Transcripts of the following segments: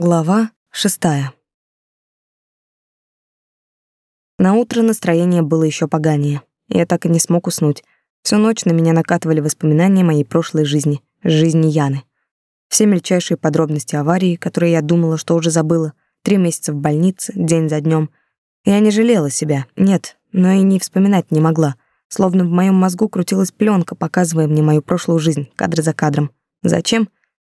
Глава шестая. На утро настроение было еще поганее. Я так и не смог уснуть. Всю ночь на меня накатывали воспоминания моей прошлой жизни, жизни Яны. Все мельчайшие подробности аварии, которые я думала, что уже забыла. Три месяца в больнице, день за днем. Я не жалела себя, нет, но и не вспоминать не могла. Словно в моем мозгу крутилась пленка, показывая мне мою прошлую жизнь, кадр за кадром. Зачем?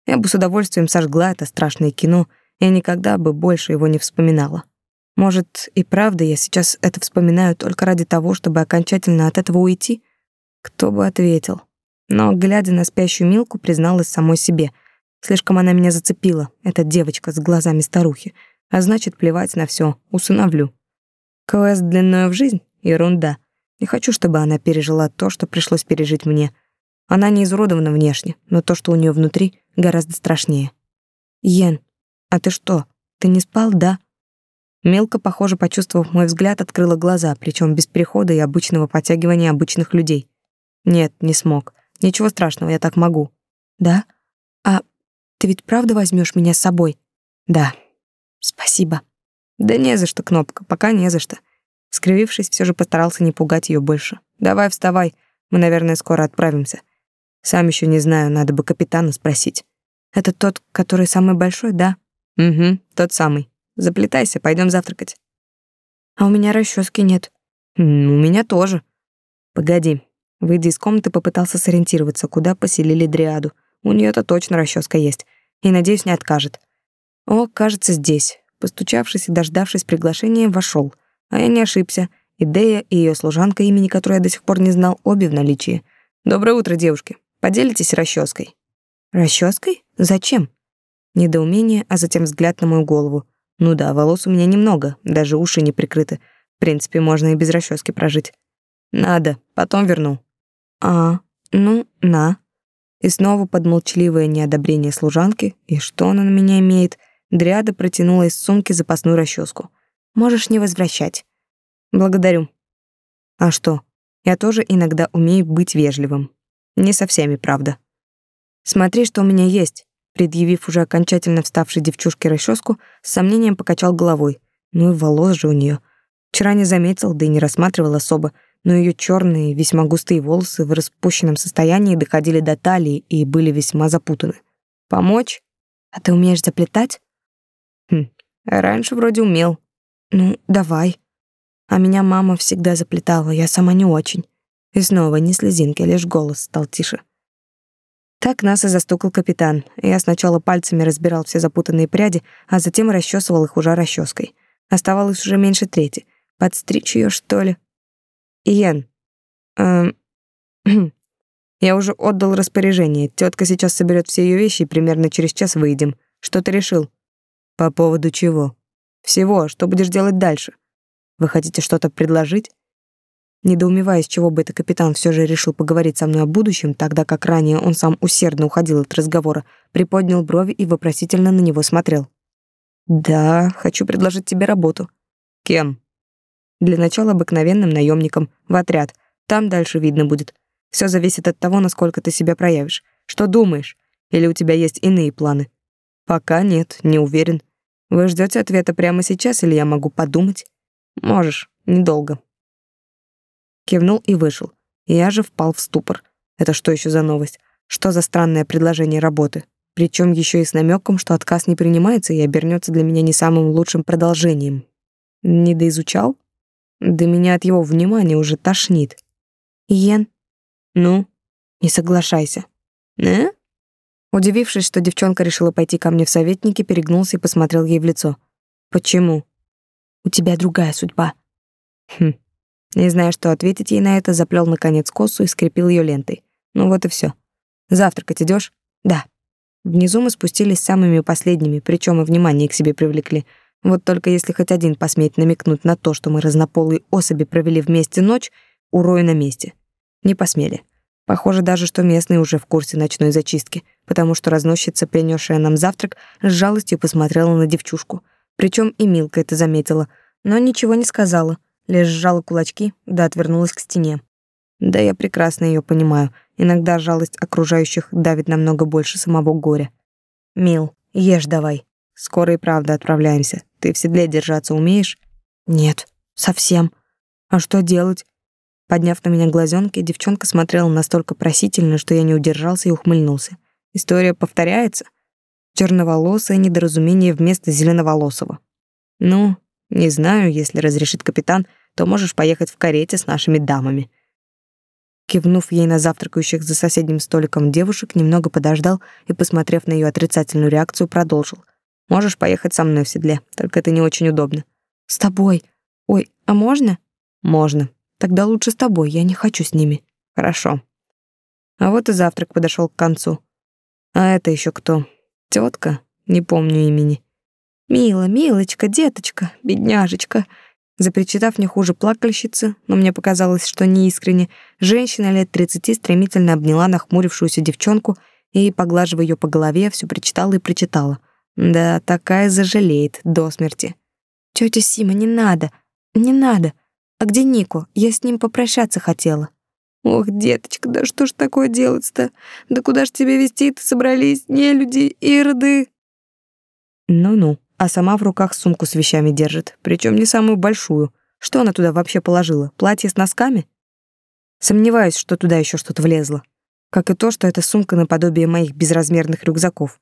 Я бы с удовольствием сожгла это страшное кино и никогда бы больше его не вспоминала. Может, и правда я сейчас это вспоминаю только ради того, чтобы окончательно от этого уйти? Кто бы ответил? Но, глядя на спящую Милку, призналась самой себе. Слишком она меня зацепила, эта девочка с глазами старухи. А значит, плевать на все, усыновлю. Квест длиною в жизнь? Ерунда. Не хочу, чтобы она пережила то, что пришлось пережить мне. Она не изуродована внешне, но то, что у нее внутри, гораздо страшнее. «Йен, а ты что, ты не спал, да?» Мелко, похоже, почувствовав мой взгляд, открыла глаза, причем без перехода и обычного подтягивания обычных людей. «Нет, не смог. Ничего страшного, я так могу». «Да? А ты ведь правда возьмешь меня с собой?» «Да». «Спасибо». «Да не за что, Кнопка, пока не за что». Скривившись, все же постарался не пугать ее больше. «Давай, вставай, мы, наверное, скоро отправимся. Сам еще не знаю, надо бы капитана спросить. Это тот, который самый большой, да? Угу, тот самый. Заплетайся, пойдем завтракать. А у меня расчески нет. М, у меня тоже. Погоди. Выйдя из комнаты, попытался сориентироваться, куда поселили Дриаду. У нее то точно расческа есть. И, надеюсь, не откажет. О, кажется, здесь. Постучавшись и дождавшись приглашения, вошел. А я не ошибся. И Дея, и ее служанка, имени которой я до сих пор не знал, обе в наличии. «Доброе утро, девушки. Поделитесь расческой. Расческой? Зачем? Недоумение, а затем взгляд на мою голову. Ну да, волос у меня немного, даже уши не прикрыты. В принципе, можно и без расчески прожить. Надо, потом верну. А, ну, на. И снова под молчаливое неодобрение служанки, и что она на меня имеет, Дриада протянула из сумки запасную расческу. Можешь не возвращать. Благодарю. А что? Я тоже иногда умею быть вежливым. Не со всеми, правда. Смотри, что у меня есть. Предъявив уже окончательно вставшей девчушке расческу, с сомнением покачал головой. Ну и волос же у нее. Вчера не заметил, да и не рассматривал особо, но ее черные, весьма густые волосы в распущенном состоянии доходили до талии и были весьма запутаны. Помочь? А ты умеешь заплетать? Хм, раньше вроде умел. Ну, давай. А меня мама всегда заплетала, я сама не очень. И снова ни слезинки, лишь голос стал тише. Так нас и застукал капитан. Я сначала пальцами разбирал все запутанные пряди, а затем расчесывал их уже расческой. Оставалось уже меньше трети. Подстричь ее, что ли? Иен. Эм... Я уже отдал распоряжение. Тетка сейчас соберет все ее вещи и примерно через час выйдем. Что ты решил? По поводу чего? Всего. Что будешь делать дальше? Вы хотите что-то предложить? Недоумевая, с чего бы это капитан все же решил поговорить со мной о будущем, тогда как ранее он сам усердно уходил от разговора, приподнял брови и вопросительно на него смотрел. «Да, хочу предложить тебе работу». «Кем?» «Для начала обыкновенным наемником, в отряд. Там дальше видно будет. Все зависит от того, насколько ты себя проявишь. Что думаешь? Или у тебя есть иные планы?» «Пока нет, не уверен. Вы ждете ответа прямо сейчас, или я могу подумать?» «Можешь, недолго». Кивнул и вышел. Я же впал в ступор. Это что еще за новость? Что за странное предложение работы? Причем еще и с намеком, что отказ не принимается и обернется для меня не самым лучшим продолжением. Не доизучал? Да меня от его внимания уже тошнит. Йен? Ну? Не соглашайся. Э? Удивившись, что девчонка решила пойти ко мне в советники, перегнулся и посмотрел ей в лицо. Почему? У тебя другая судьба. Хм. Не зная, что ответить ей на это, заплел наконец косу и скрепил ее лентой. Ну вот и все. Завтракать идешь? Да. Внизу мы спустились самыми последними, причем и внимание к себе привлекли. Вот только если хоть один посмеет намекнуть на то, что мы разнополые особи провели вместе ночь, урою на месте. Не посмели. Похоже даже, что местные уже в курсе ночной зачистки, потому что разносчица, принесшая нам завтрак, с жалостью посмотрела на девчушку. Причем и Милка это заметила, но ничего не сказала, лишь сжала кулачки, да отвернулась к стене. Да я прекрасно ее понимаю. Иногда жалость окружающих давит намного больше самого горя. Мил, ешь давай. скоро и правда отправляемся. Ты в седле держаться умеешь? Нет, совсем. А что делать? Подняв на меня глазенки, девчонка смотрела настолько просительно, что я не удержался и ухмыльнулся. История повторяется? Черноволосое недоразумение вместо зеленоволосого. Ну, не знаю, если разрешит капитан, то можешь поехать в карете с нашими дамами. Кивнув ей на завтракающих за соседним столиком девушек, немного подождал и, посмотрев на ее отрицательную реакцию, продолжил. «Можешь поехать со мной в седле, только это не очень удобно». «С тобой? Ой, а можно?» «Можно. Тогда лучше с тобой, я не хочу с ними». «Хорошо». А вот и завтрак подошел к концу. А это еще кто? Тетка? Не помню имени. «Мила, милочка, деточка, бедняжечка», Запричитав не хуже плакальщицы, но мне показалось, что неискренне, женщина лет тридцати стремительно обняла нахмурившуюся девчонку и, поглаживая ее по голове, все причитала и причитала. Да, такая зажалеет до смерти. «Тётя Сима, не надо, не надо. А где Нико? Я с ним попрощаться хотела». «Ох, деточка, да что ж такое делать-то? Да куда ж тебе вести-то собрались, не люди, ироды?» «Ну-ну», а сама в руках сумку с вещами держит, причем не самую большую. Что она туда вообще положила? Платье с носками? Сомневаюсь, что туда еще что-то влезло. Как и то, что это сумка наподобие моих безразмерных рюкзаков.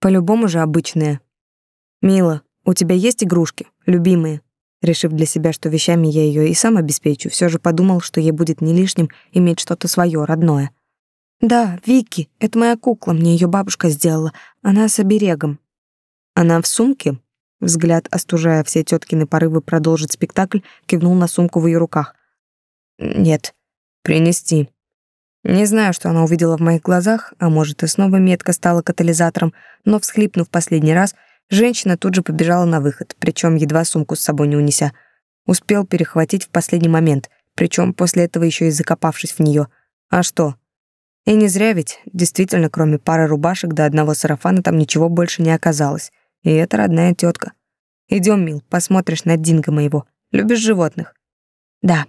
По-любому же обычная. «Мила, у тебя есть игрушки? Любимые?» Решив для себя, что вещами я ее и сам обеспечу, все же подумал, что ей будет не лишним иметь что-то свое, родное. «Да, Вики, это моя кукла, мне ее бабушка сделала. Она с оберегом. Она в сумке? Взгляд, остужая все теткины порывы продолжить спектакль, кивнул на сумку в ее руках. Нет. Принести. Не знаю, что она увидела в моих глазах, а может, и снова метка стала катализатором, но всхлипнув последний раз, женщина тут же побежала на выход, причем едва сумку с собой не унеся. Успел перехватить в последний момент, причем после этого еще и закопавшись в нее. А что? И не зря ведь, действительно, кроме пары рубашек до одного сарафана там ничего больше не оказалось. И это родная тетка. Идем, мил, посмотришь на динго моего. Любишь животных? Да.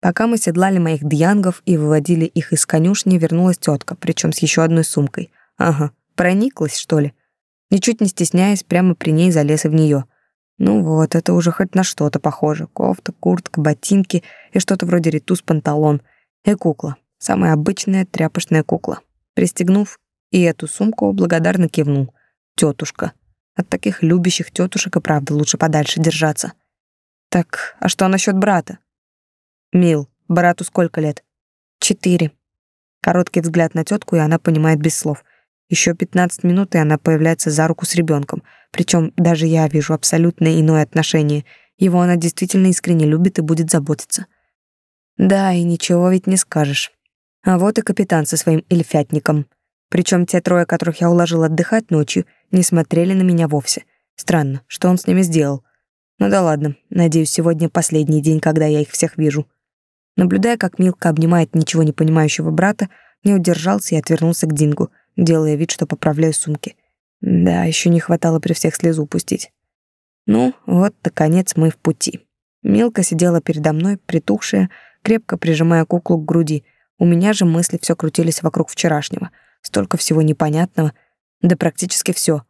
Пока мы седлали моих дьянгов и выводили их из конюшни, вернулась тетка, причем с еще одной сумкой. Ага, прониклась, что ли? Ничуть не стесняясь, прямо при ней залез и в нее. Ну вот, это уже хоть на что-то похоже. Кофта, куртка, ботинки и что-то вроде ритус панталон. И кукла. Самая обычная тряпочная кукла. Пристегнув и эту сумку, благодарно кивнул. Тетушка. От таких любящих тетушек и правда лучше подальше держаться. Так, а что насчет брата? Мил, брату сколько лет? Четыре. Короткий взгляд на тетку, и она понимает без слов. Еще пятнадцать минут, и она появляется за руку с ребенком. Причем даже я вижу абсолютно иное отношение. Его она действительно искренне любит и будет заботиться. Да, и ничего ведь не скажешь. А вот и капитан со своим эльфятником. Причем те трое, которых я уложил отдыхать ночью, не смотрели на меня вовсе. Странно, что он с ними сделал. Ну да ладно, надеюсь, сегодня последний день, когда я их всех вижу. Наблюдая, как Милка обнимает ничего не понимающего брата, не удержался и отвернулся к Дингу, делая вид, что поправляю сумки. Да, еще не хватало при всех слезу пустить. Ну, вот, наконец, мы в пути. Милка сидела передо мной, притухшая, крепко прижимая куклу к груди. У меня же мысли все крутились вокруг вчерашнего — Столько всего непонятного, да практически все.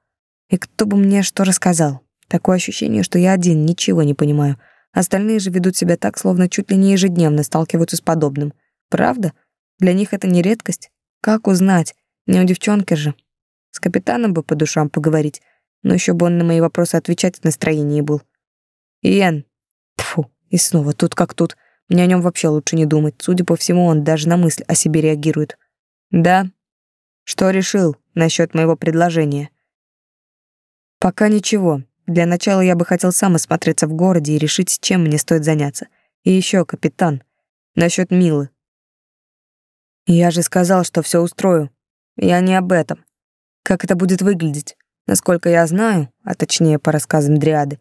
И кто бы мне что рассказал? Такое ощущение, что я один ничего не понимаю. Остальные же ведут себя так, словно чуть ли не ежедневно сталкиваются с подобным. Правда? Для них это не редкость. Как узнать? Не у девчонки же. С капитаном бы по душам поговорить, но еще бы он на мои вопросы отвечать в настроении был. Иэн. Тфу, и снова тут как тут. Мне о нем вообще лучше не думать. Судя по всему, он даже на мысль о себе реагирует. Да, что решил насчет моего предложения? Пока ничего. Для начала я бы хотел сам осмотреться в городе и решить, чем мне стоит заняться. И еще, капитан, насчет Милы. Я же сказал, что все устрою. Я не об этом. Как это будет выглядеть? Насколько я знаю, а точнее по рассказам Дриады,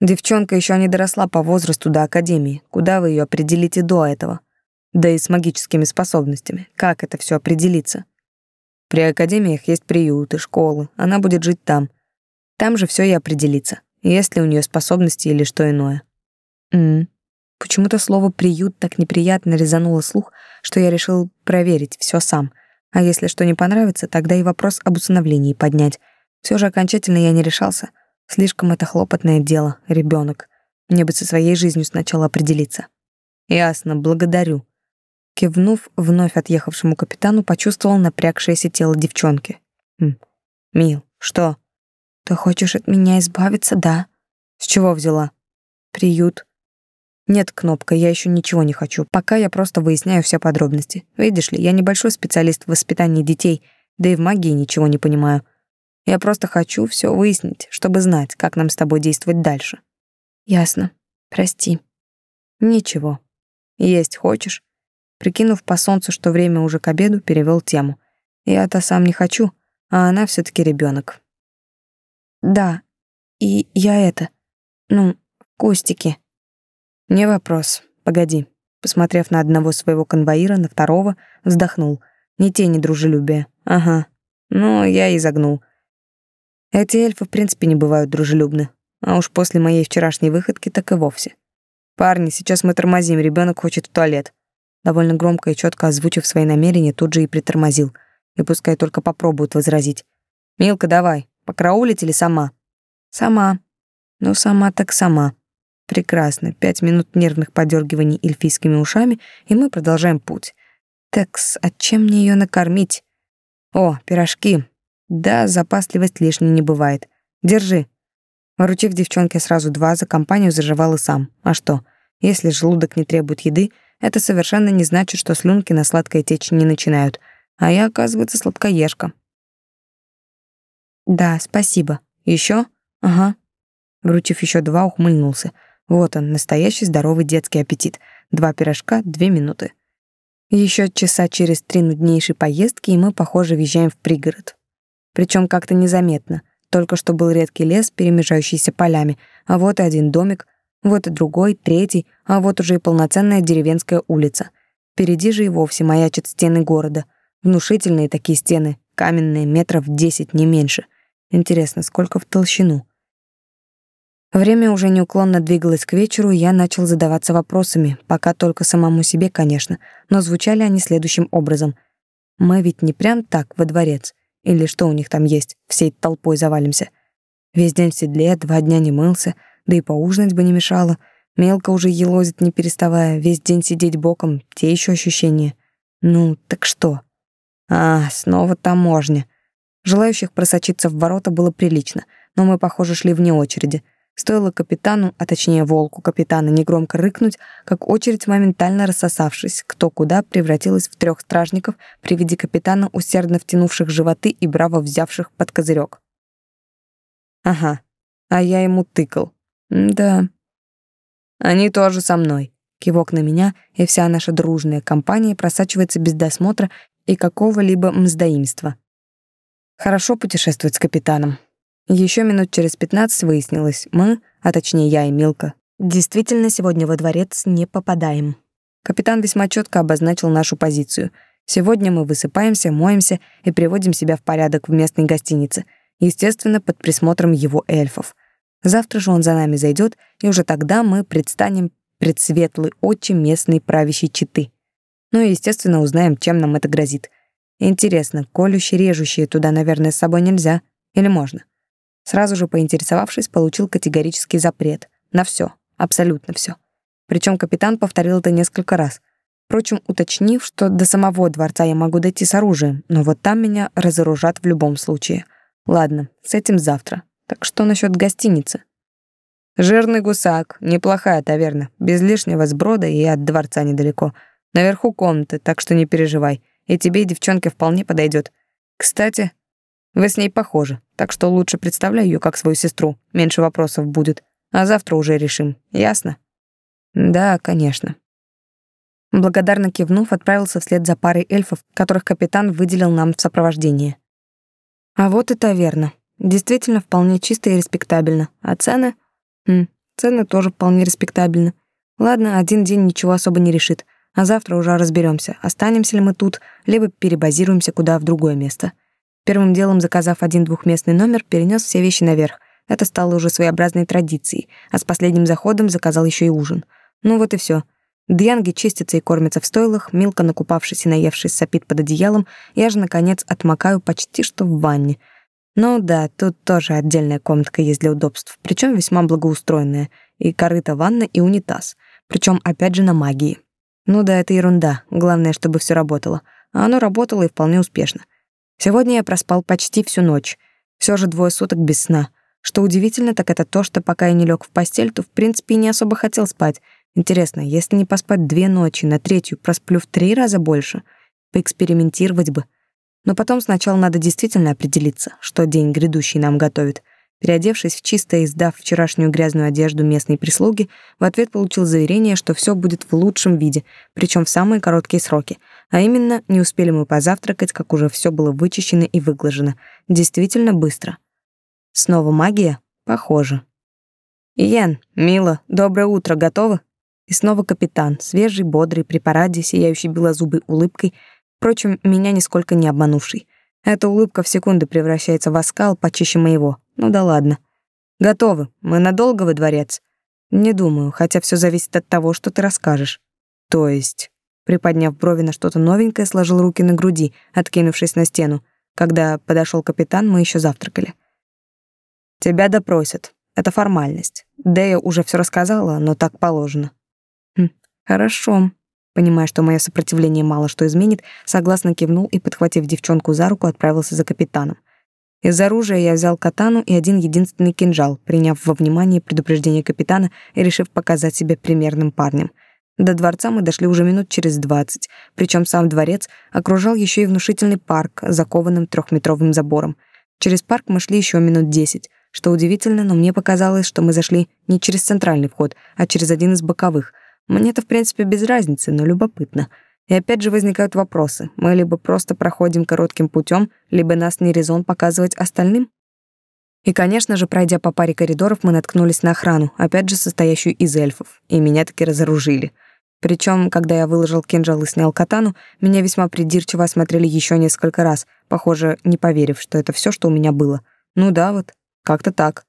девчонка еще не доросла по возрасту до академии. Куда вы ее определите до этого? Да и с магическими способностями. Как это все определиться? При академиях есть приюты, школы. Она будет жить там. Там же все и определится, есть ли у нее способности или что иное. М. Почему-то слово приют так неприятно резануло слух, что я решил проверить все сам. А если что не понравится, тогда и вопрос об усыновлении поднять. Все же окончательно я не решался. Слишком это хлопотное дело, ребенок. Мне бы со своей жизнью сначала определиться. Ясно, благодарю. Кивнув вновь отъехавшему капитану, почувствовал напрягшееся тело девчонки. Хм. Мил, что? Ты хочешь от меня избавиться, да? С чего взяла? Приют. Нет, кнопка, я еще ничего не хочу. Пока я просто выясняю все подробности. Видишь ли, я небольшой специалист в воспитании детей, да и в магии ничего не понимаю. Я просто хочу все выяснить, чтобы знать, как нам с тобой действовать дальше. Ясно. Прости. Ничего. Есть хочешь? Прикинув по солнцу, что время уже к обеду, перевел тему. Я-то сам не хочу, а она все таки ребенок. Да. И я это, ну, кустики. Не вопрос. Погоди. Посмотрев на одного своего конвоира, на второго, вздохнул. Ни тени дружелюбия. Ага. Ну, я и загнул. Эти эльфы в принципе не бывают дружелюбны. А уж после моей вчерашней выходки так и вовсе. Парни, сейчас мы тормозим, ребенок хочет в туалет. Довольно громко и четко озвучив свои намерения, тут же и притормозил. И пускай только попробуют возразить. Милка, давай, покраулить или сама? Сама. Ну, сама так сама. Прекрасно. Пять минут нервных подергиваний эльфийскими ушами, и мы продолжаем путь. Текс, а чем мне ее накормить? О, пирожки. Да, запасливость лишней не бывает. Держи. Вручив девчонке сразу два, за компанию заживал и сам. А что? Если желудок не требует еды, это совершенно не значит, что слюнки на сладкое течь не начинают. А я, оказывается, сладкоежка. Да, спасибо. Еще? Ага. Вручив еще два, ухмыльнулся. Вот он, настоящий здоровый детский аппетит. Два пирожка, две минуты. Еще часа через три нуднейшей поездки, и мы, похоже, въезжаем в пригород. Причем как-то незаметно. Только что был редкий лес, перемежающийся полями, а вот и один домик, вот и другой, третий, а вот уже и полноценная деревенская улица. Впереди же и вовсе маячат стены города. Внушительные такие стены, каменные, метров десять, не меньше. Интересно, сколько в толщину? Время уже неуклонно двигалось к вечеру, и я начал задаваться вопросами, пока только самому себе, конечно, но звучали они следующим образом. Мы ведь не прям так во дворец. Или что у них там есть, всей толпой завалимся. Весь день в седле, два дня не мылся, да и поужинать бы не мешало. Мелко уже елозит, не переставая, весь день сидеть боком, те еще ощущения. Ну, так что? А, снова таможня. Желающих просочиться в ворота было прилично, но мы, похоже, шли вне очереди — Стоило капитану, а точнее волку капитана, негромко рыкнуть, как очередь, моментально рассосавшись, кто куда, превратилась в трех стражников при виде капитана, усердно втянувших животы и браво взявших под козырек. Ага, а я ему тыкал. Да. Они тоже со мной. Кивок на меня, и вся наша дружная компания просачивается без досмотра и какого-либо мздоимства. Хорошо путешествовать с капитаном. Еще минут через пятнадцать выяснилось, мы, а точнее я и Милка, действительно сегодня во дворец не попадаем. Капитан весьма четко обозначил нашу позицию. Сегодня мы высыпаемся, моемся и приводим себя в порядок в местной гостинице, естественно, под присмотром его эльфов. Завтра же он за нами зайдет, и уже тогда мы предстанем пред светлой очи местной правящей четы. Ну и, естественно, узнаем, чем нам это грозит. Интересно, колющие-режущие туда, наверное, с собой нельзя? Или можно? Сразу же поинтересовавшись, получил категорический запрет. На все, абсолютно все. Причем капитан повторил это несколько раз. Впрочем, уточнив, что до самого дворца я могу дойти с оружием, но вот там меня разоружат в любом случае. Ладно, с этим завтра. Так что насчет гостиницы? Жирный гусак, неплохая таверна, без лишнего сброда и от дворца недалеко. Наверху комнаты, так что не переживай. И тебе, девчонке, вполне подойдет. Кстати, вы с ней похожи, так что лучше представляй ее как свою сестру, меньше вопросов будет. А завтра уже решим, ясно? Да, конечно. Благодарно кивнув, отправился вслед за парой эльфов, которых капитан выделил нам в сопровождение. А вот и таверна. Действительно вполне чисто и респектабельно. А цены? Хм, цены тоже вполне респектабельны. Ладно, один день ничего особо не решит, а завтра уже разберемся, останемся ли мы тут, либо перебазируемся куда в другое место. Первым делом, заказав один двухместный номер, перенес все вещи наверх. Это стало уже своеобразной традицией, а с последним заходом заказал еще и ужин. Ну вот и все. Дьянги чистятся и кормятся в стойлах, Милка, накупавшись и наевшись, сопит под одеялом, я же, наконец, отмокаю почти что в ванне. Ну да, тут тоже отдельная комнатка есть для удобств, причем весьма благоустроенная, и корыто ванна, и унитаз, причем опять же на магии. Ну да, это ерунда, главное, чтобы все работало. А оно работало и вполне успешно. Сегодня я проспал почти всю ночь. Все же двое суток без сна. Что удивительно, так это то, что пока я не лег в постель, то в принципе и не особо хотел спать. Интересно, если не поспать две ночи, на третью просплю в три раза больше, поэкспериментировать бы. Но потом сначала надо действительно определиться, что день грядущий нам готовит. Переодевшись в чисто и сдав вчерашнюю грязную одежду местной прислуги, в ответ получил заверение, что все будет в лучшем виде, причем в самые короткие сроки. А именно, не успели мы позавтракать, как уже все было вычищено и выглажено. Действительно быстро. Снова магия? Похоже. «Иен, Мила, доброе утро, готовы?» И снова капитан, свежий, бодрый, при параде, сияющий белозубой улыбкой, впрочем, меня нисколько не обманувший. Эта улыбка в секунды превращается в оскал почище моего. Ну да ладно. Готовы. Мы надолго во дворец? Не думаю, хотя все зависит от того, что ты расскажешь. То есть, приподняв брови на что-то новенькое, сложил руки на груди, откинувшись на стену. Когда подошел капитан, мы еще завтракали. Тебя допросят. Это формальность. Дэя уже все рассказала, но так положено. Хм, хорошо. Понимая, что мое сопротивление мало что изменит, согласно кивнул и, подхватив девчонку за руку, отправился за капитаном. Из оружия я взял катану и один единственный кинжал, приняв во внимание предупреждение капитана и решив показать себя примерным парнем. До дворца мы дошли уже минут через двадцать, причем сам дворец окружал еще и внушительный парк, закованным трехметровым забором. Через парк мы шли еще минут десять, что удивительно, но мне показалось, что мы зашли не через центральный вход, а через один из боковых. Мне-то, в принципе, без разницы, но любопытно. И опять же возникают вопросы. Мы либо просто проходим коротким путем, либо нас не резон показывать остальным. И, конечно же, пройдя по паре коридоров, мы наткнулись на охрану, опять же состоящую из эльфов, и меня таки разоружили. Причем, когда я выложил кинжал и снял катану, меня весьма придирчиво осмотрели еще несколько раз, похоже, не поверив, что это все, что у меня было. Ну да, вот, как-то так.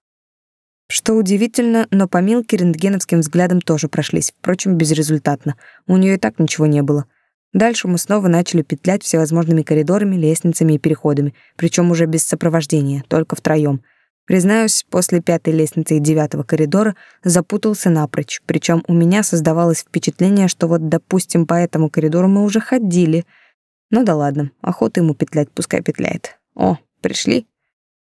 Что удивительно, но помилки рентгеновским взглядом тоже прошлись, впрочем, безрезультатно. У нее и так ничего не было. Дальше мы снова начали петлять всевозможными коридорами, лестницами и переходами, причем уже без сопровождения, только втроем. Признаюсь, после пятой лестницы и девятого коридора запутался напрочь, причем у меня создавалось впечатление, что вот, допустим, по этому коридору мы уже ходили. Ну да ладно, охота ему петлять, пускай петляет. О, пришли?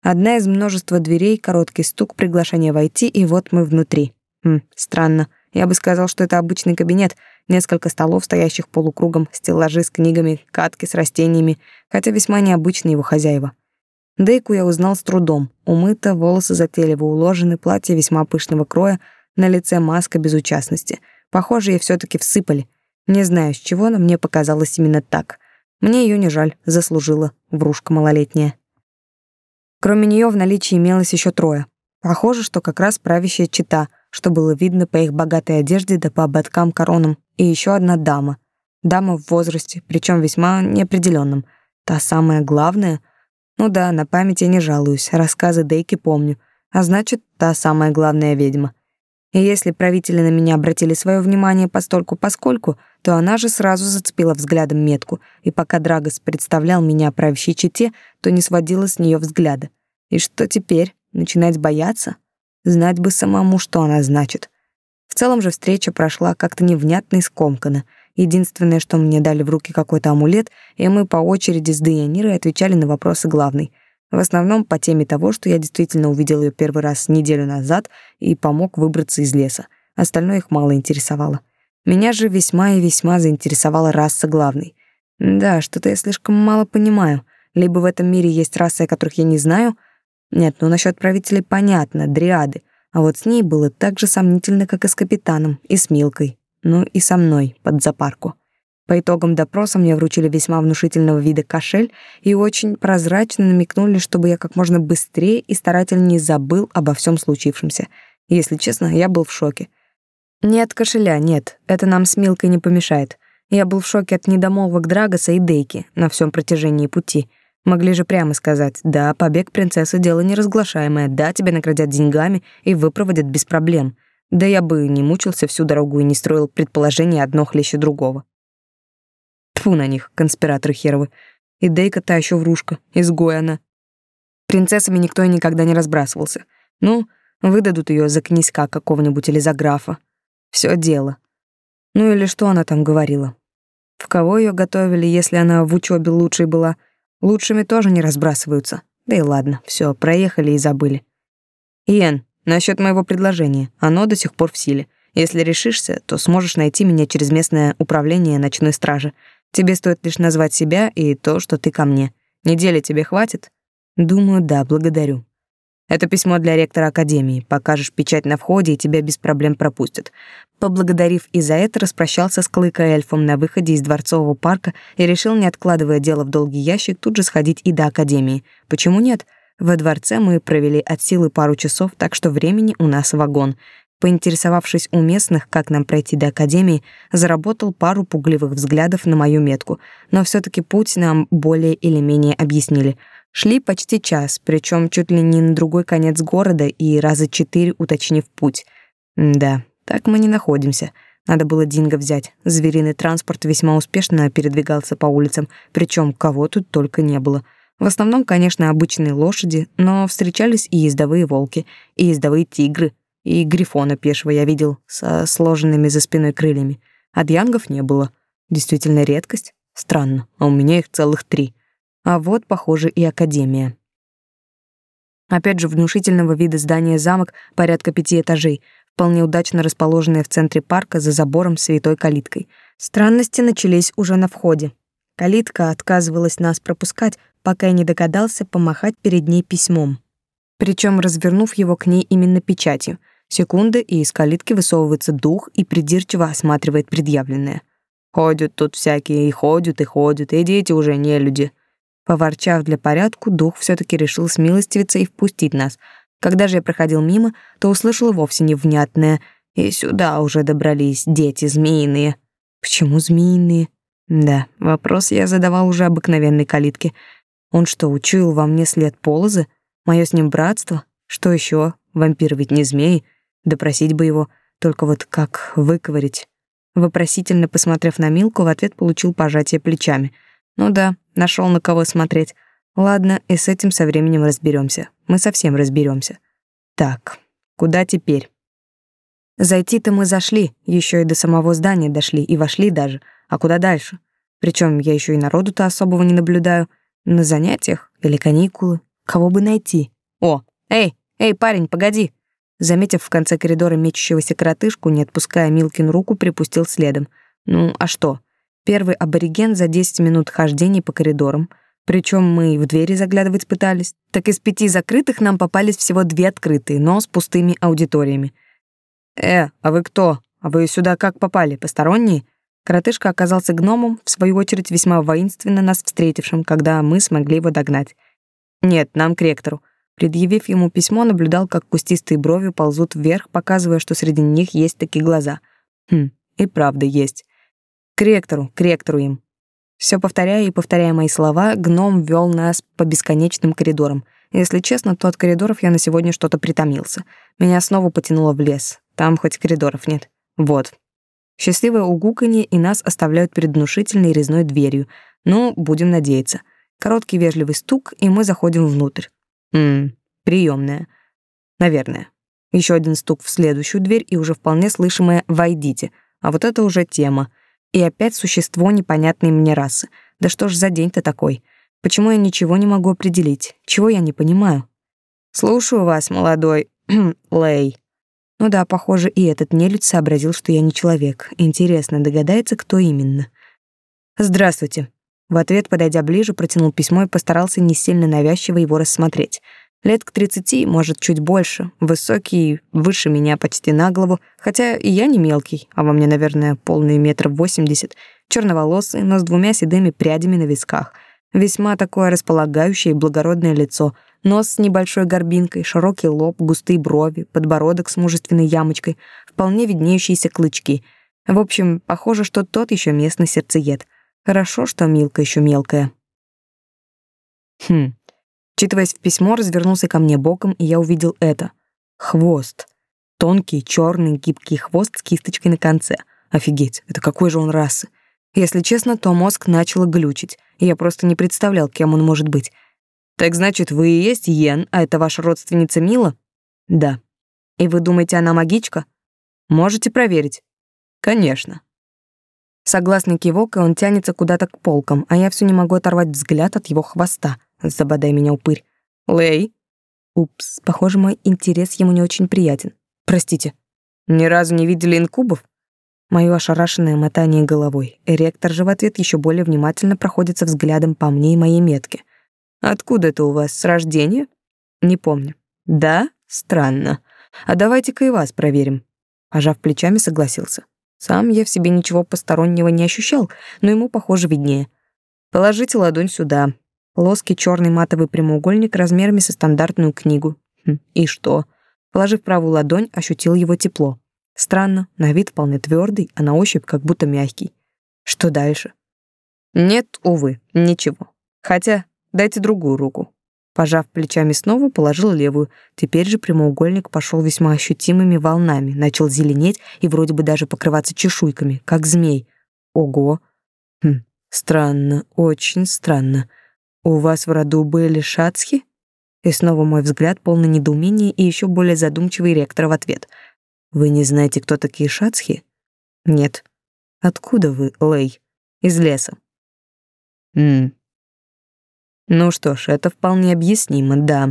Одна из множества дверей, короткий стук, приглашение войти, и вот мы внутри. Хм, странно. Я бы сказал, что это обычный кабинет, несколько столов, стоящих полукругом, стеллажи с книгами, катки с растениями, хотя весьма необычные его хозяева. Дейку я узнал с трудом. Умыта, волосы затейливо уложены, платье весьма пышного кроя, на лице маска безучастности. Похоже, ей все таки всыпали. Не знаю, с чего, но мне показалось именно так. Мне ее не жаль, заслужила, врушка малолетняя. Кроме нее в наличии имелось еще трое. Похоже, что как раз правящая чита, что было видно по их богатой одежде да по ободкам коронам, и еще одна дама. Дама в возрасте, причем весьма неопределенном. Та самая главная? Ну да, на память я не жалуюсь, рассказы Дейки помню. А значит, та самая главная ведьма. И если правители на меня обратили свое внимание постольку поскольку, то она же сразу зацепила взглядом метку, и пока Драгос представлял меня правящей чете, то не сводила с нее взгляда. И что теперь? Начинать бояться? Знать бы самому, что она значит. В целом же встреча прошла как-то невнятно и скомканно. Единственное, что мне дали в руки какой-то амулет, и мы по очереди с Дейанирой отвечали на вопросы главной. В основном по теме того, что я действительно увидел ее первый раз неделю назад и помог выбраться из леса. Остальное их мало интересовало. Меня же весьма и весьма заинтересовала раса главной. Да, что-то я слишком мало понимаю. Либо в этом мире есть расы, о которых я не знаю. Нет, ну насчет правителей понятно, дриады. А вот с ней было так же сомнительно, как и с капитаном, и с Милкой. Ну и со мной, под запарку. По итогам допроса мне вручили весьма внушительного вида кошель и очень прозрачно намекнули, чтобы я как можно быстрее и старательнее забыл обо всем случившемся. Если честно, я был в шоке. Нет кошеля, нет, это нам с Милкой не помешает. Я был в шоке от недомолвок Драгоса и Дейки на всем протяжении пути. Могли же прямо сказать, да, побег принцессы — дело неразглашаемое, да, тебя наградят деньгами и выпроводят без проблем. Да я бы не мучился всю дорогу и не строил предположений одно хлеще другого. Тфу на них, конспираторы херовы. И Дейка та еще врушка, изгой она. Принцессами никто и никогда не разбрасывался. Ну, выдадут ее за князька какого-нибудь или за графа. Все дело. Ну или что она там говорила? В кого ее готовили, если она в учебе лучшей была? Лучшими тоже не разбрасываются. Да и ладно, все, проехали и забыли. Иэн, насчет моего предложения. Оно до сих пор в силе. Если решишься, то сможешь найти меня через местное управление ночной стражи. Тебе стоит лишь назвать себя и то, что ты ко мне. Недели тебе хватит? Думаю, да, благодарю. Это письмо для ректора академии. Покажешь печать на входе, и тебя без проблем пропустят. Поблагодарив и за это, распрощался с Клыка-эльфом на выходе из дворцового парка и решил, не откладывая дело в долгий ящик, тут же сходить и до академии. Почему нет? Во дворце мы провели от силы пару часов, так что времени у нас вагон. Поинтересовавшись у местных, как нам пройти до академии, заработал пару пугливых взглядов на мою метку, но все таки путь нам более или менее объяснили — Шли почти час, причем чуть ли не на другой конец города и раза четыре уточнив путь. да, так мы не находимся. Надо было Динго взять. Звериный транспорт весьма успешно передвигался по улицам, причем кого тут только не было. В основном, конечно, обычные лошади, но встречались и ездовые волки, и ездовые тигры, и грифона пешего я видел со сложенными за спиной крыльями. А дьянгов не было. Действительно редкость. Странно, а у меня их целых три. А вот, похоже, и академия. Опять же, внушительного вида здание замок порядка пяти этажей, вполне удачно расположенное в центре парка за забором с витой калиткой. Странности начались уже на входе. Калитка отказывалась нас пропускать, пока я не догадался помахать перед ней письмом. Причем развернув его к ней именно печатью. Секунда, и из калитки высовывается дух и придирчиво осматривает предъявленное. Ходят тут всякие, и ходят, и ходят, и дети уже не люди. Поворчав для порядку, дух все таки решил смилостивиться и впустить нас. Когда же я проходил мимо, то услышал вовсе невнятное «И сюда уже добрались дети змеиные». Почему змеиные? Да, вопрос я задавал уже обыкновенной калитке. Он что, учуял во мне след полозы? Мое с ним братство? Что еще? Вампир ведь не змей. Допросить бы его, только вот как выковырить? Вопросительно посмотрев на Милку, в ответ получил пожатие плечами — ну да, нашел на кого смотреть. Ладно, и с этим со временем разберемся. Мы совсем разберемся. Так, куда теперь? Зайти-то мы зашли, еще и до самого здания дошли и вошли даже. А куда дальше? Причем я еще и народу-то особого не наблюдаю. На занятиях или каникулы. Кого бы найти? О, эй, эй, парень, погоди. Заметив в конце коридора мечущегося коротышку, не отпуская Милкин руку, припустил следом. Ну, а что? Первый абориген за 10 минут хождения по коридорам, причем мы и в двери заглядывать пытались, так из пяти закрытых нам попались всего две открытые, но с пустыми аудиториями. «Э, а вы кто? А вы сюда как попали, посторонние?» Коротышка оказался гномом, в свою очередь весьма воинственно нас встретившим, когда мы смогли его догнать. «Нет, нам к ректору». Предъявив ему письмо, наблюдал, как кустистые брови ползут вверх, показывая, что среди них есть такие глаза. Хм, и правда есть. К ректору, к ректору им. Все повторяя и повторяя мои слова, гном вел нас по бесконечным коридорам. Если честно, то от коридоров я на сегодня что-то притомился. Меня снова потянуло в лес. Там хоть коридоров нет. Вот. Счастливое угуканье и нас оставляют перед внушительной резной дверью. Ну, будем надеяться. Короткий вежливый стук, и мы заходим внутрь. Мм, приемная. Наверное. Еще один стук в следующую дверь и уже вполне слышимое «войдите». А вот это уже тема — и опять существо непонятной мне расы. Да что ж за день-то такой? Почему я ничего не могу определить? Чего я не понимаю? Слушаю вас, молодой Лей. Ну да, похоже, и этот нелюдь сообразил, что я не человек. Интересно, догадается, кто именно. Здравствуйте. В ответ, подойдя ближе, протянул письмо и постарался не сильно навязчиво его рассмотреть. Лет к тридцати, может, чуть больше, высокий, выше меня почти на голову, хотя и я не мелкий, а во мне, наверное, полный метр восемьдесят, черноволосый, но с двумя седыми прядями на висках. Весьма такое располагающее и благородное лицо, нос с небольшой горбинкой, широкий лоб, густые брови, подбородок с мужественной ямочкой, вполне виднеющиеся клычки. В общем, похоже, что тот еще местный сердцеед. Хорошо, что Милка еще мелкая. Хм, Читываясь в письмо, развернулся ко мне боком, и я увидел это. Хвост. Тонкий, черный, гибкий хвост с кисточкой на конце. Офигеть, это какой же он расы? Если честно, то мозг начал глючить, и я просто не представлял, кем он может быть. Так значит, вы и есть Йен, а это ваша родственница Мила? Да. И вы думаете, она магичка? Можете проверить. Конечно. Согласный кивок, и он тянется куда-то к полкам, а я все не могу оторвать взгляд от его хвоста. Забодай меня, упырь. Лей. Упс, похоже, мой интерес ему не очень приятен. Простите. Ни разу не видели инкубов? Моё ошарашенное мотание головой. Ректор же в ответ еще более внимательно проходится взглядом по мне и моей метке. Откуда это у вас, с рождения? Не помню. Да? Странно. А давайте-ка и вас проверим. Пожав плечами, согласился. Сам я в себе ничего постороннего не ощущал, но ему, похоже, виднее. Положите ладонь сюда. Плоский черный матовый прямоугольник размерами со стандартную книгу. Хм, и что? Положив правую ладонь, ощутил его тепло. Странно, на вид вполне твердый, а на ощупь как будто мягкий. Что дальше? Нет, увы, ничего. Хотя, дайте другую руку. Пожав плечами снова, положил левую. Теперь же прямоугольник пошел весьма ощутимыми волнами, начал зеленеть и вроде бы даже покрываться чешуйками, как змей. Ого! Хм, странно, очень странно. У вас в роду были шацхи? И снова мой взгляд полный недоумения и еще более задумчивый ректор в ответ. Вы не знаете, кто такие шацхи? Нет. Откуда вы, Лей? Из леса. Хм, ну что ж, это вполне объяснимо, да.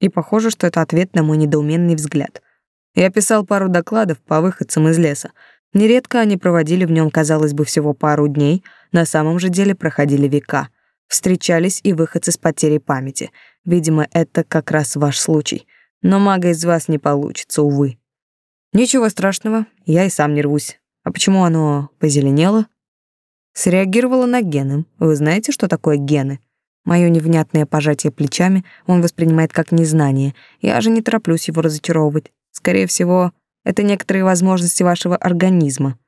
И похоже, что это ответ на мой недоуменный взгляд. Я писал пару докладов по выходцам из леса. Нередко они проводили в нем, казалось бы, всего пару дней, на самом же деле проходили века. Встречались и выходцы с потерей памяти. Видимо, это как раз ваш случай. Но мага из вас не получится, увы. Ничего страшного, я и сам не рвусь. А почему оно позеленело? Среагировало на гены. Вы знаете, что такое гены? Моё невнятное пожатие плечами он воспринимает как незнание. Я же не тороплюсь его разочаровывать. Скорее всего, это некоторые возможности вашего организма.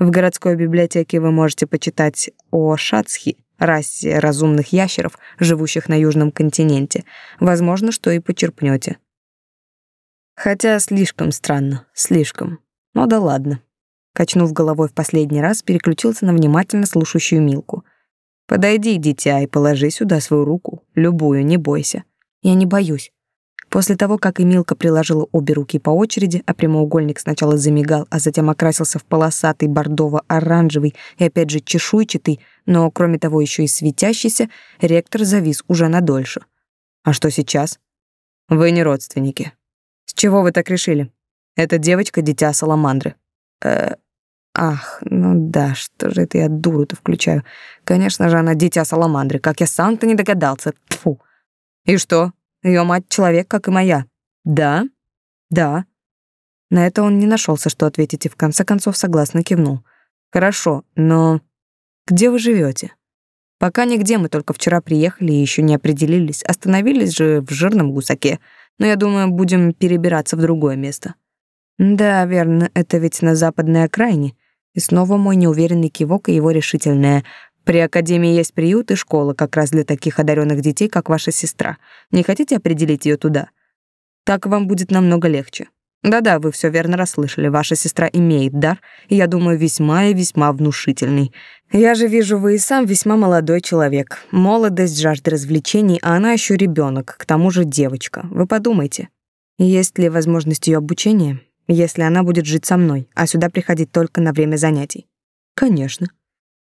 В городской библиотеке вы можете почитать о шацхи, расе разумных ящеров, живущих на южном континенте. Возможно, что и почерпнете. Хотя слишком странно, слишком. Ну да ладно. Качнув головой в последний раз, переключился на внимательно слушающую Милку. Подойди, дитя, и положи сюда свою руку, любую, не бойся. Я не боюсь. После того, как Эмилка приложила обе руки по очереди, а прямоугольник сначала замигал, а затем окрасился в полосатый бордово-оранжевый и опять же чешуйчатый, но кроме того еще и светящийся, ректор завис уже надольше. А что сейчас? Вы не родственники. С чего вы так решили? Эта девочка — дитя Саламандры. Э, Ах, ну да, что же это я дуру-то включаю? Конечно же, она дитя Саламандры, как я сам-то не догадался. Тфу. И что? Ее мать человек, как и моя. Да? Да. На это он не нашелся, что ответить, и в конце концов согласно кивнул. Хорошо, но где вы живете? Пока нигде, мы только вчера приехали и еще не определились. Остановились же в жирном гусаке. Но я думаю, будем перебираться в другое место. Да, верно, это ведь на западной окраине. И снова мой неуверенный кивок и его решительное. При академии есть приют и школа как раз для таких одаренных детей, как ваша сестра. Не хотите определить ее туда? Так вам будет намного легче. Да-да, вы все верно расслышали. Ваша сестра имеет дар, и я думаю, весьма и весьма внушительный. Я же вижу, вы и сам весьма молодой человек. Молодость, жажда развлечений, а она еще ребенок, к тому же девочка. Вы подумайте. Есть ли возможность ее обучения? Если она будет жить со мной, а сюда приходить только на время занятий. Конечно.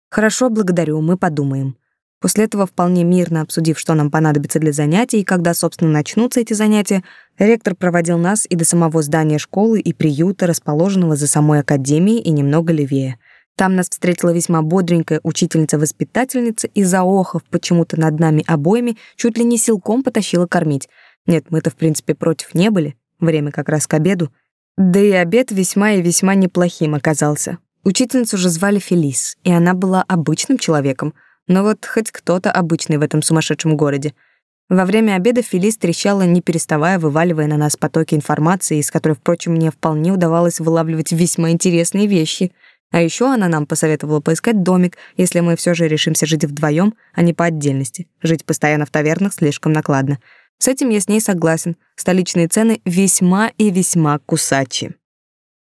Хорошо, благодарю, мы подумаем. После этого, вполне мирно обсудив, что нам понадобится для занятий и когда, собственно, начнутся эти занятия, ректор проводил нас и до самого здания школы и приюта, расположенного за самой академией и немного левее. Там нас встретила весьма бодренькая учительница-воспитательница и, заохов почему-то над нами обоими, чуть ли не силком потащила кормить. Нет, мы-то, в принципе, против не были. Время как раз к обеду. Да и обед весьма и весьма неплохим оказался. Учительницу же звали Фелис, и она была обычным человеком, но вот хоть кто-то обычный в этом сумасшедшем городе. Во время обеда Фелис трещала, не переставая, вываливая на нас потоки информации, из которой, впрочем, мне вполне удавалось вылавливать весьма интересные вещи. А еще она нам посоветовала поискать домик, если мы все же решимся жить вдвоем, а не по отдельности. Жить постоянно в тавернах слишком накладно. С этим я с ней согласен. Столичные цены весьма и весьма кусачи.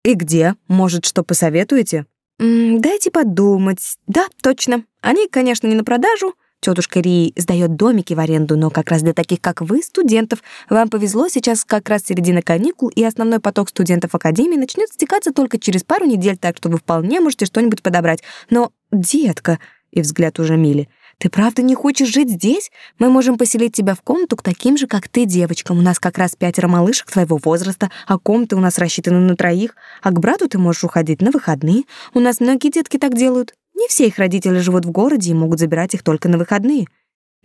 И где? Может, что посоветуете? М -м, дайте подумать. Да, точно. Они, конечно, не на продажу. Тетушка Ри сдает домики в аренду, но как раз для таких, как вы, студентов, вам повезло, сейчас как раз середина каникул, и основной поток студентов Академии начнет стекаться только через пару недель, так что вы вполне можете что-нибудь подобрать. Но, детка, и взгляд уже Мили, ты правда не хочешь жить здесь? Мы можем поселить тебя в комнату к таким же, как ты, девочкам. У нас как раз пятеро малышек твоего возраста, а комнаты у нас рассчитаны на троих, а к брату ты можешь уходить на выходные. У нас многие детки так делают. Не все их родители живут в городе и могут забирать их только на выходные.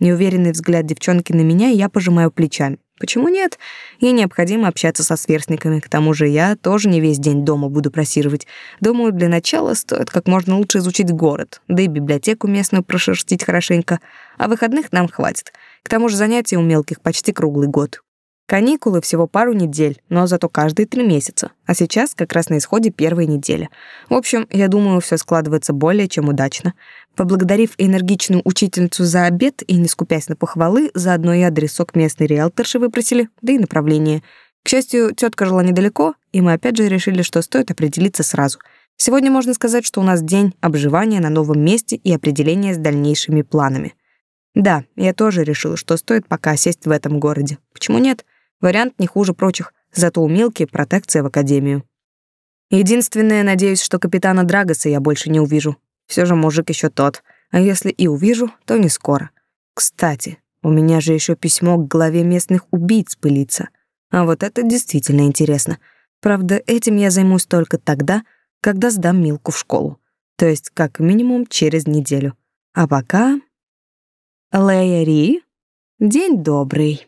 Неуверенный взгляд девчонки на меня, и я пожимаю плечами. Почему нет? Ей необходимо общаться со сверстниками. К тому же я тоже не весь день дома буду просиживать. Думаю, для начала стоит как можно лучше изучить город, да и библиотеку местную прошерстить хорошенько. А выходных нам хватит. К тому же занятия у мелких почти круглый год. Каникулы всего пару недель, но зато каждые три месяца. А сейчас как раз на исходе первой недели. В общем, я думаю, все складывается более чем удачно. Поблагодарив энергичную учительницу за обед и не скупясь на похвалы, заодно и адресок местной риэлторши выпросили, да и направление. К счастью, тетка жила недалеко, и мы опять же решили, что стоит определиться сразу. Сегодня можно сказать, что у нас день обживания на новом месте и определения с дальнейшими планами. Да, я тоже решила, что стоит пока сесть в этом городе. Почему нет? Вариант не хуже прочих, зато у Милки протекция в академию. Единственное, надеюсь, что капитана Драгоса я больше не увижу. Все же мужик еще тот. А если и увижу, то не скоро. Кстати, у меня же еще письмо к главе местных убийц пылится. А вот это действительно интересно. Правда, этим я займусь только тогда, когда сдам Милку в школу. То есть как минимум через неделю. А пока... Лея Ри, день добрый.